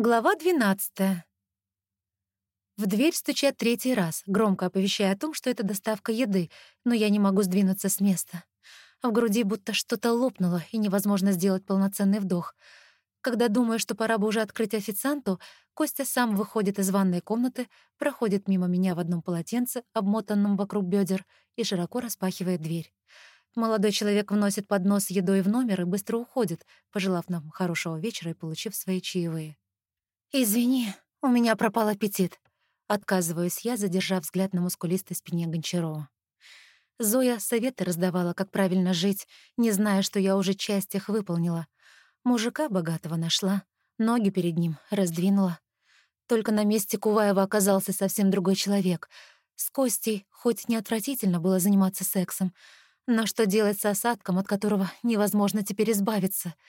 Глава 12. В дверь стучат третий раз, громко оповещая о том, что это доставка еды, но я не могу сдвинуться с места. В груди будто что-то лопнуло, и невозможно сделать полноценный вдох. Когда думаю, что пора бы уже открыть официанту, Костя сам выходит из ванной комнаты, проходит мимо меня в одном полотенце, обмотанном вокруг бедер, и широко распахивает дверь. Молодой человек вносит поднос с едой в номер и быстро уходит, пожелав нам хорошего вечера и получив свои чаевые. «Извини, у меня пропал аппетит», — отказываюсь я, задержав взгляд на мускулистой спине Гончарова. Зоя советы раздавала, как правильно жить, не зная, что я уже часть их выполнила. Мужика богатого нашла, ноги перед ним раздвинула. Только на месте Куваева оказался совсем другой человек. С Костей хоть не отвратительно было заниматься сексом, но что делать с осадком, от которого невозможно теперь избавиться —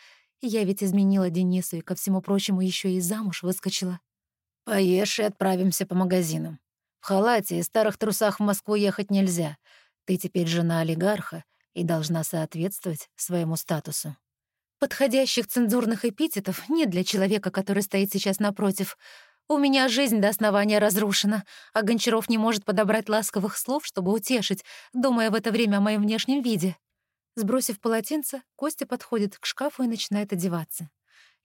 я ведь изменила Денису и, ко всему прочему, еще и замуж выскочила. «Поешь и отправимся по магазинам. В халате и старых трусах в Москву ехать нельзя. Ты теперь жена олигарха и должна соответствовать своему статусу». Подходящих цензурных эпитетов нет для человека, который стоит сейчас напротив. У меня жизнь до основания разрушена, а Гончаров не может подобрать ласковых слов, чтобы утешить, думая в это время о моем внешнем виде. Сбросив полотенце, Костя подходит к шкафу и начинает одеваться.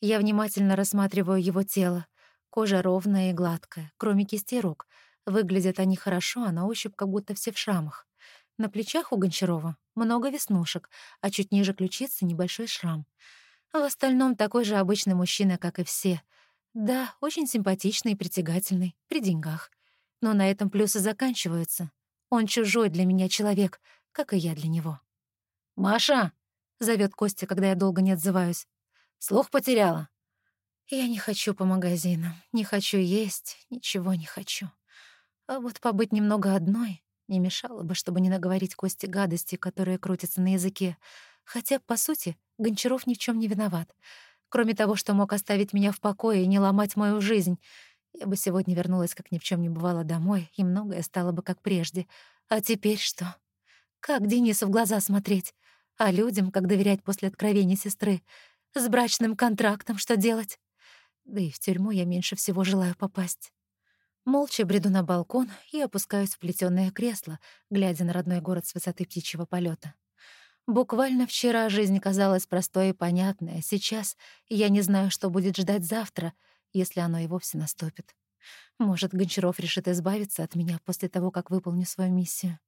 Я внимательно рассматриваю его тело. Кожа ровная и гладкая, кроме кисти рук. Выглядят они хорошо, а на ощупь как будто все в шрамах. На плечах у Гончарова много веснушек, а чуть ниже ключицы небольшой шрам. А в остальном такой же обычный мужчина, как и все. Да, очень симпатичный и притягательный, при деньгах. Но на этом плюсы заканчиваются. Он чужой для меня человек, как и я для него. «Маша!» — зовет Костя, когда я долго не отзываюсь. «Слух потеряла?» Я не хочу по магазинам, не хочу есть, ничего не хочу. А вот побыть немного одной не мешало бы, чтобы не наговорить Косте гадости, которые крутятся на языке. Хотя, по сути, Гончаров ни в чем не виноват. Кроме того, что мог оставить меня в покое и не ломать мою жизнь. Я бы сегодня вернулась, как ни в чем не бывало, домой, и многое стало бы как прежде. А теперь что? Как Денису в глаза смотреть? А людям, как доверять после откровения сестры? С брачным контрактом что делать? Да и в тюрьму я меньше всего желаю попасть. Молча бреду на балкон и опускаюсь в плетёное кресло, глядя на родной город с высоты птичьего полета. Буквально вчера жизнь казалась простой и понятной, а сейчас я не знаю, что будет ждать завтра, если оно и вовсе наступит. Может, Гончаров решит избавиться от меня после того, как выполню свою миссию.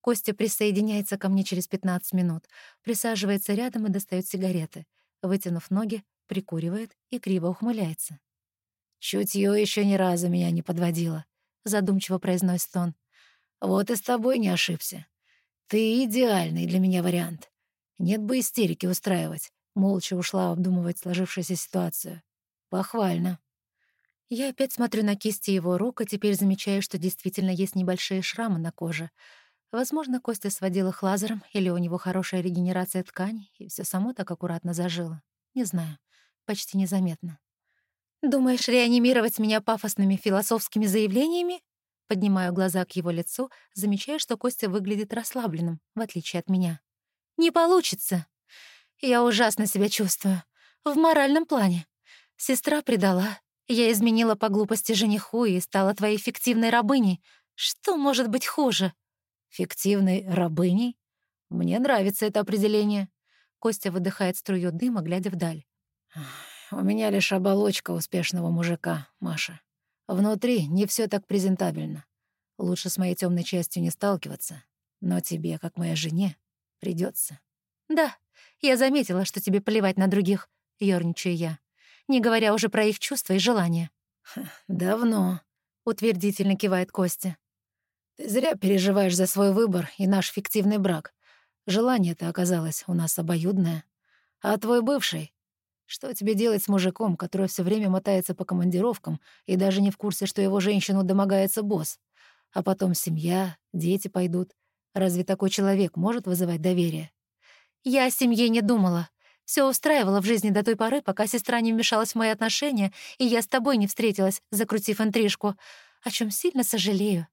Костя присоединяется ко мне через 15 минут, присаживается рядом и достает сигареты. Вытянув ноги, прикуривает и криво ухмыляется. «Чутьё ещё ни разу меня не подводило», — задумчиво произносит он. «Вот и с тобой не ошибся. Ты идеальный для меня вариант. Нет бы истерики устраивать». Молча ушла обдумывать сложившуюся ситуацию. «Похвально». Я опять смотрю на кисти его рук, и теперь замечаю, что действительно есть небольшие шрамы на коже — Возможно, Костя сводил их лазером, или у него хорошая регенерация тканей, и все само так аккуратно зажило. Не знаю, почти незаметно. «Думаешь реанимировать меня пафосными философскими заявлениями?» Поднимаю глаза к его лицу, замечая, что Костя выглядит расслабленным, в отличие от меня. «Не получится. Я ужасно себя чувствую. В моральном плане. Сестра предала. Я изменила по глупости жениху и стала твоей фиктивной рабыней. Что может быть хуже?» Фиктивной рабыней? Мне нравится это определение. Костя выдыхает струю дыма, глядя вдаль. У меня лишь оболочка успешного мужика, Маша. Внутри не все так презентабельно. Лучше с моей темной частью не сталкиваться. Но тебе, как моей жене, придется. Да, я заметила, что тебе плевать на других, ёрничаю я. Не говоря уже про их чувства и желания. «Давно», — утвердительно кивает Костя. Ты зря переживаешь за свой выбор и наш фиктивный брак. Желание-то оказалось у нас обоюдное. А твой бывший? Что тебе делать с мужиком, который все время мотается по командировкам и даже не в курсе, что его женщину домогается босс? А потом семья, дети пойдут. Разве такой человек может вызывать доверие? Я о семье не думала. Все устраивало в жизни до той поры, пока сестра не вмешалась в мои отношения, и я с тобой не встретилась, закрутив интрижку, о чем сильно сожалею.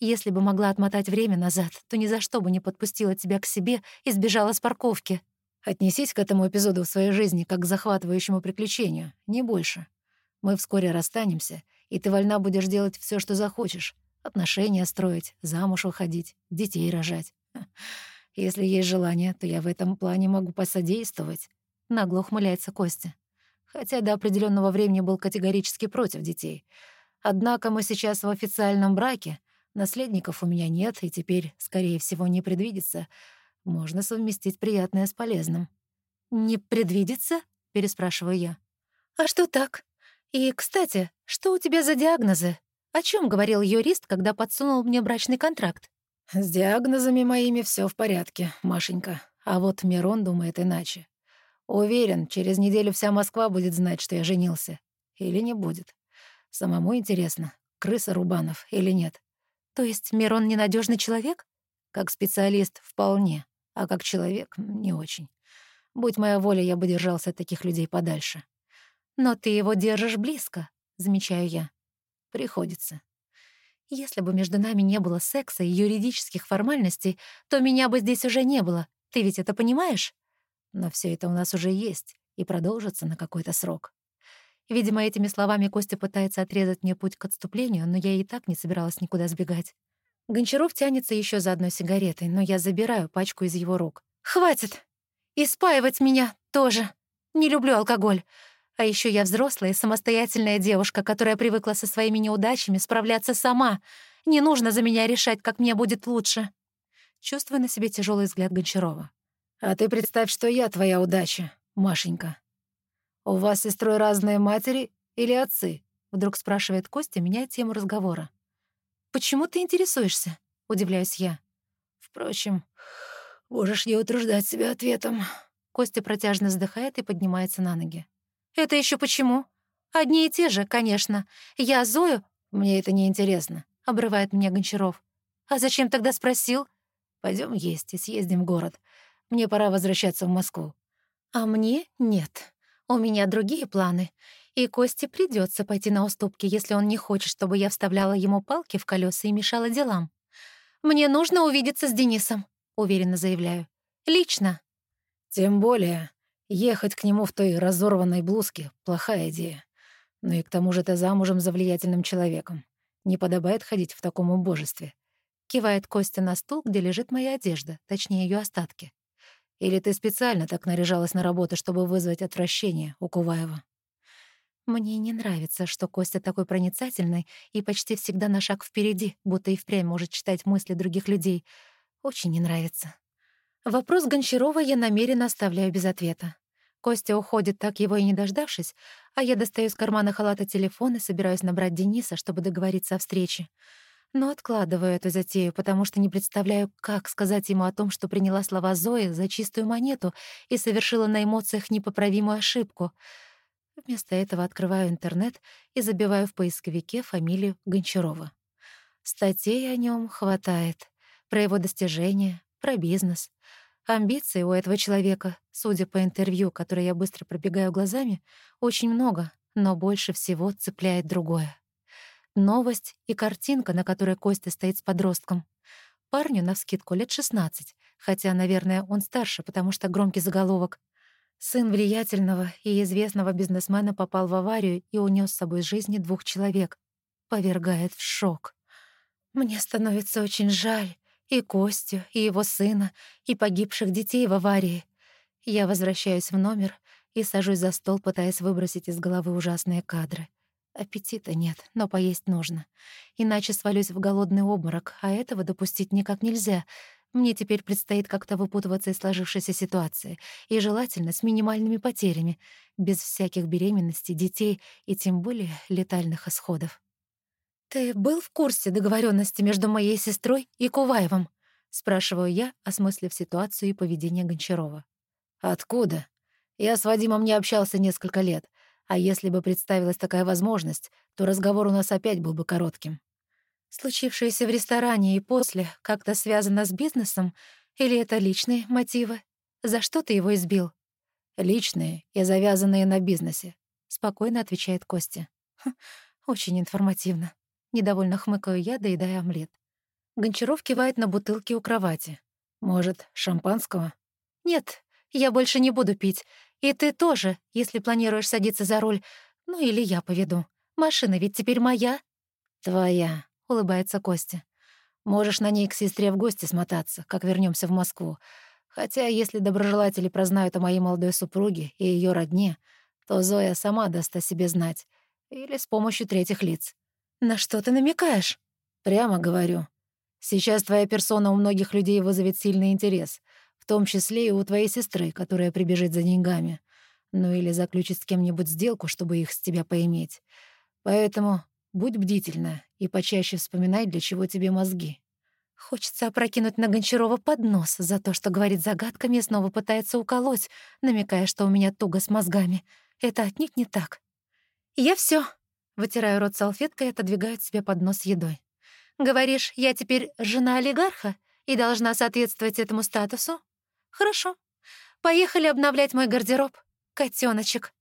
Если бы могла отмотать время назад, то ни за что бы не подпустила тебя к себе и сбежала с парковки. Отнесись к этому эпизоду в своей жизни как к захватывающему приключению, не больше. Мы вскоре расстанемся, и ты вольна будешь делать все, что захочешь. Отношения строить, замуж выходить, детей рожать. Если есть желание, то я в этом плане могу посодействовать. Нагло ухмыляется Костя. Хотя до определенного времени был категорически против детей. Однако мы сейчас в официальном браке, наследников у меня нет, и теперь, скорее всего, не предвидится. Можно совместить приятное с полезным. «Не предвидится?» — переспрашиваю я. «А что так? И, кстати, что у тебя за диагнозы? О чем говорил юрист, когда подсунул мне брачный контракт?» «С диагнозами моими все в порядке, Машенька. А вот Мирон думает иначе. Уверен, через неделю вся Москва будет знать, что я женился. Или не будет. Самому интересно, крыса Рубанов или нет. То есть Мирон ненадежный человек? Как специалист — вполне, а как человек — не очень. Будь моя воля, я бы держался от таких людей подальше. Но ты его держишь близко, замечаю я. Приходится. Если бы между нами не было секса и юридических формальностей, то меня бы здесь уже не было. Ты ведь это понимаешь? Но все это у нас уже есть и продолжится на какой-то срок. Видимо, этими словами Костя пытается отрезать мне путь к отступлению, но я и так не собиралась никуда сбегать. Гончаров тянется еще за одной сигаретой, но я забираю пачку из его рук. «Хватит! И спаивать меня тоже! Не люблю алкоголь. А еще я взрослая самостоятельная девушка, которая привыкла со своими неудачами справляться сама. Не нужно за меня решать, как мне будет лучше. Чувствую на себе тяжелый взгляд Гончарова. «А ты представь, что я твоя удача, Машенька. У вас с сестрой разные матери или отцы?» Вдруг спрашивает Костя, меняя тему разговора. «Почему ты интересуешься?» — удивляюсь я. «Впрочем, можешь не утруждать себя ответом». Костя протяжно вздыхает и поднимается на ноги. «Это еще почему?» «Одни и те же, конечно. Я Зою...» «Мне это не интересно», — обрывает меня Гончаров. «А зачем тогда спросил?» Пойдем есть и съездим в город. Мне пора возвращаться в Москву». «А мне нет. У меня другие планы. И Косте придется пойти на уступки, если он не хочет, чтобы я вставляла ему палки в колеса и мешала делам. Мне нужно увидеться с Денисом», — уверенно заявляю. «Лично». «Тем более, Ехать к нему в той разорванной блузке — плохая идея. Но и к тому же ты замужем за влиятельным человеком. Не подобает ходить в таком убожестве. Кивает Костя на стул, где лежит моя одежда, точнее, ее остатки. Или ты специально так наряжалась на работу, чтобы вызвать отвращение у Куваева? Мне не нравится, что Костя такой проницательный и почти всегда на шаг впереди, будто и впрямь может читать мысли других людей. Очень не нравится. Вопрос Гончарова я намеренно оставляю без ответа. Костя уходит, так его и не дождавшись, а я достаю из кармана халата телефон и собираюсь набрать Дениса, чтобы договориться о встрече. Но откладываю эту затею, потому что не представляю, как сказать ему о том, что приняла слова Зои за чистую монету и совершила на эмоциях непоправимую ошибку. Вместо этого открываю интернет и забиваю в поисковике фамилию Гончарова. Статей о нем хватает. Про его достижения, про бизнес. Амбиций у этого человека, судя по интервью, которое я быстро пробегаю глазами, очень много, но больше всего цепляет другое. Новость и картинка, на которой Костя стоит с подростком. Парню навскидку лет 16, хотя, наверное, он старше, потому что громкий заголовок. Сын влиятельного и известного бизнесмена попал в аварию и унес с собой жизни двух человек. Повергает в шок. Мне становится очень жаль, и Костю, и его сына, и погибших детей в аварии. Я возвращаюсь в номер и сажусь за стол, пытаясь выбросить из головы ужасные кадры. Аппетита нет, но поесть нужно. Иначе свалюсь в голодный обморок, а этого допустить никак нельзя. Мне теперь предстоит как-то выпутываться из сложившейся ситуации, и желательно с минимальными потерями, без всяких беременностей, детей и тем более летальных исходов. «Ты был в курсе договоренности между моей сестрой и Куваевым?» — спрашиваю я, осмыслив ситуацию и поведение Гончарова. «Откуда? Я с Вадимом не общался несколько лет, а если бы представилась такая возможность, то разговор у нас опять был бы коротким». «Случившееся в ресторане и после как-то связано с бизнесом? Или это личные мотивы? За что ты его избил?» «Личные и завязанные на бизнесе», — спокойно отвечает Костя. Хм, «Очень информативно. Недовольно хмыкаю я, доедая омлет. Гончаров кивает на бутылки у кровати. «Может, шампанского?» «Нет, я больше не буду пить. И ты тоже, если планируешь садиться за руль. Ну или я поведу. Машина ведь теперь моя. Твоя, улыбается Костя. Можешь на ней к сестре в гости смотаться, как вернемся в Москву. Хотя, если доброжелатели прознают о моей молодой супруге и ее родне, то Зоя сама даст о себе знать. Или с помощью третьих лиц. На что ты намекаешь? Прямо говорю. Сейчас твоя персона у многих людей вызовет сильный интерес, том числе и у твоей сестры, которая прибежит за деньгами. Ну или заключит с кем-нибудь сделку, чтобы их с тебя поиметь. Поэтому будь бдительна и почаще вспоминай, для чего тебе мозги. Хочется опрокинуть на Гончарова поднос за то, что говорит загадками и снова пытается уколоть, намекая, что у меня туго с мозгами. Это отнюдь не так. Я все. Вытираю рот салфеткой и отодвигаю от себя поднос с едой. «Говоришь, я теперь жена олигарха и должна соответствовать этому статусу? Хорошо. Поехали обновлять мой гардероб, котеночек.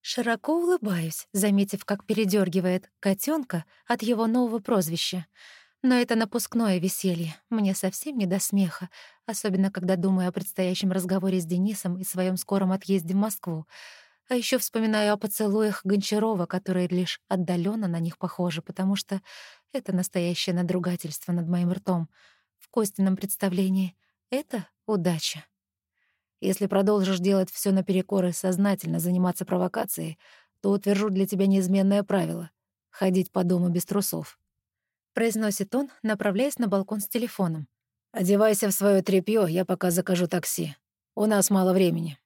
Широко улыбаюсь, заметив, как передергивает котенка от его нового прозвища — но это напускное веселье. Мне совсем не до смеха, особенно когда думаю о предстоящем разговоре с Денисом и своем скором отъезде в Москву. А еще вспоминаю о поцелуях Гончарова, которые лишь отдаленно на них похожи, потому что это настоящее надругательство над моим ртом. В Костином представлении это удача. Если продолжишь делать все наперекор и сознательно заниматься провокацией, то утвержу для тебя неизменное правило — ходить по дому без трусов. — произносит он, направляясь на балкон с телефоном. «Одевайся в свое тряпьё, я пока закажу такси. У нас мало времени».